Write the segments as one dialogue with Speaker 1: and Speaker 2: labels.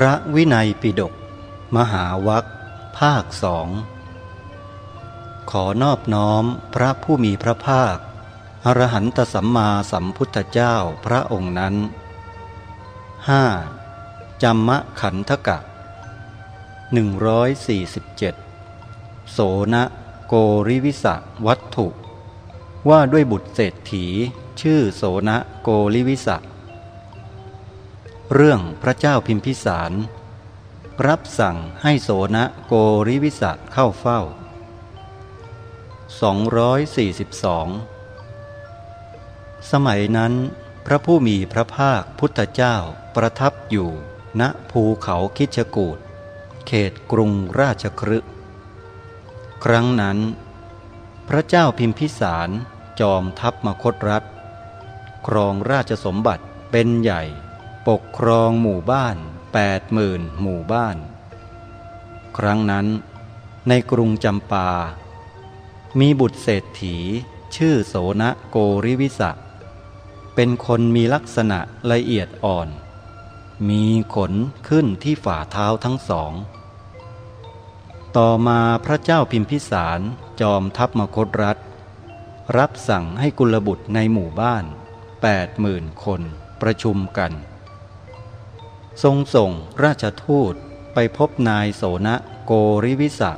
Speaker 1: พระวินัยปิฎกมหาวัคภาคสองขอนอบน้อมพระผู้มีพระภาค อรหันตสัมมาสัมพุทธเจ้าพระองค์นั้นห้าจัมมะขันธกะ 147 โสนะโกริวิสะวัตถุ ว่าด้วยบุตรเศรษฐี ชื่อโสนะโกริวิสะ เรื่องพระเจ้าพิมพิสาร รับสั่งให้โสนะโกริวิสะเข้าเฝ้า 242 สมัยนั้น พระผู้มีพระภาคพุทธเจ้าประทับอยู่ณภูเขาคิชกูดเขตกรุงราชครึครั้งนั้น พระเจ้าพิมพิสารจอมทัพมคตรัฐ ครองราชสมบัติเป็นใหญ่ ปกครองหมู่บ้านแปดหมื่นหมู่บ้าน ครั้งนั้นในกรุงจำปา มีบุตรเศรษฐี ชื่อโสนะโกริวิสะ เป็นคนมีลักษณะละเอียดอ่อน มีขนขึ้นที่ฝ่าเท้าทั้งสอง ต่อมาพระเจ้าพิมพิสารจอมทัพมคตรัฐ รับสั่งให้กุลบุตรในหมู่บ้านแปดหมื่นคนประชุมกัน ทรงส่งราชทูตไปพบนายโสนะโกริวิสะ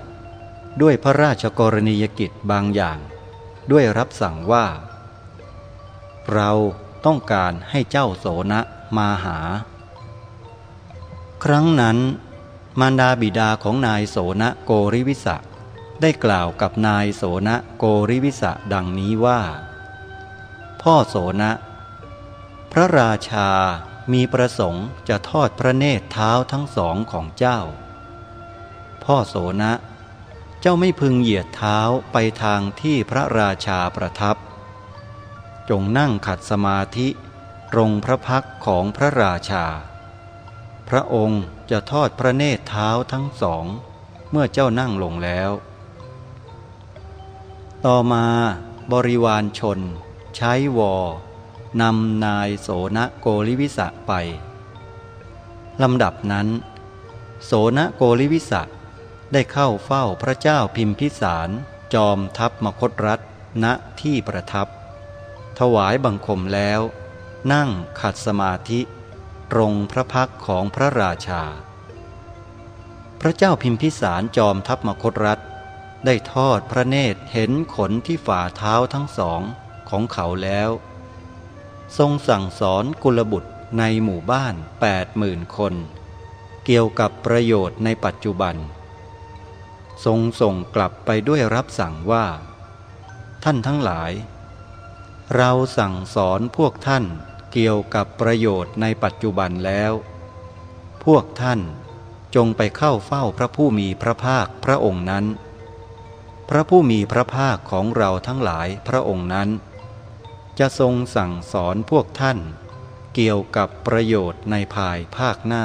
Speaker 1: ด้วยพระราชกรณียกิจบางอย่าง ด้วยรับสั่งว่า เราต้องการให้เจ้าโสนะมาหา ครั้งนั้น มารดาบิดาของนายโสนะโกริวิสะได้กล่าวกับนายโสนะโกริวิสะดังนี้ว่า พ่อโสนะ พระราชา มีประสงค์จะทอดพระเนตรเท้าทั้งสองของเจ้า พ่อโสนะ เจ้าไม่พึงเหยียดเท้าไปทางที่พระราชาประทับ จงนั่งขัดสมาธิตรงพระพักของพระราชา พระองค์จะทอดพระเนตรเท้าทั้งสอง เมื่อเจ้านั่งลงแล้ว ต่อมาบริวารชน ใช้วอ นำนายโสนโกริวิสะไปลำดับนั้น โสนโกริวิสะได้เข้าเฝ้าพระเจ้าพิมพิสาร จอมทัพมคตรัฐณที่ประทับ ถวายบังคมแล้ว นั่งขัดสมาธิ ตรงพระพักของพระราชา พระเจ้าพิมพิสารจอมทัพมคตรัฐ ได้ทอดพระเนตรเห็นขนที่ฝ่าเท้าทั้งสองของเขาแล้ว ทรงสั่งสอนกุลบุตรในหมู่บ้านแปดหมื่นคน เกี่ยวกับประโยชน์ในปัจจุบัน ทรงส่งกลับไปด้วยรับสั่งว่า ท่านทั้งหลาย เราสั่งสอนพวกท่านเกี่ยวกับประโยชน์ในปัจจุบันแล้ว พวกท่านจงไปเข้าเฝ้าพระผู้มีพระภาคพระองค์นั้น พระผู้มีพระภาคของเราทั้งหลายพระองค์นั้น จะทรงสั่งสอนพวกท่าน เกี่ยวกับประโยชน์ในภายภาคหน้า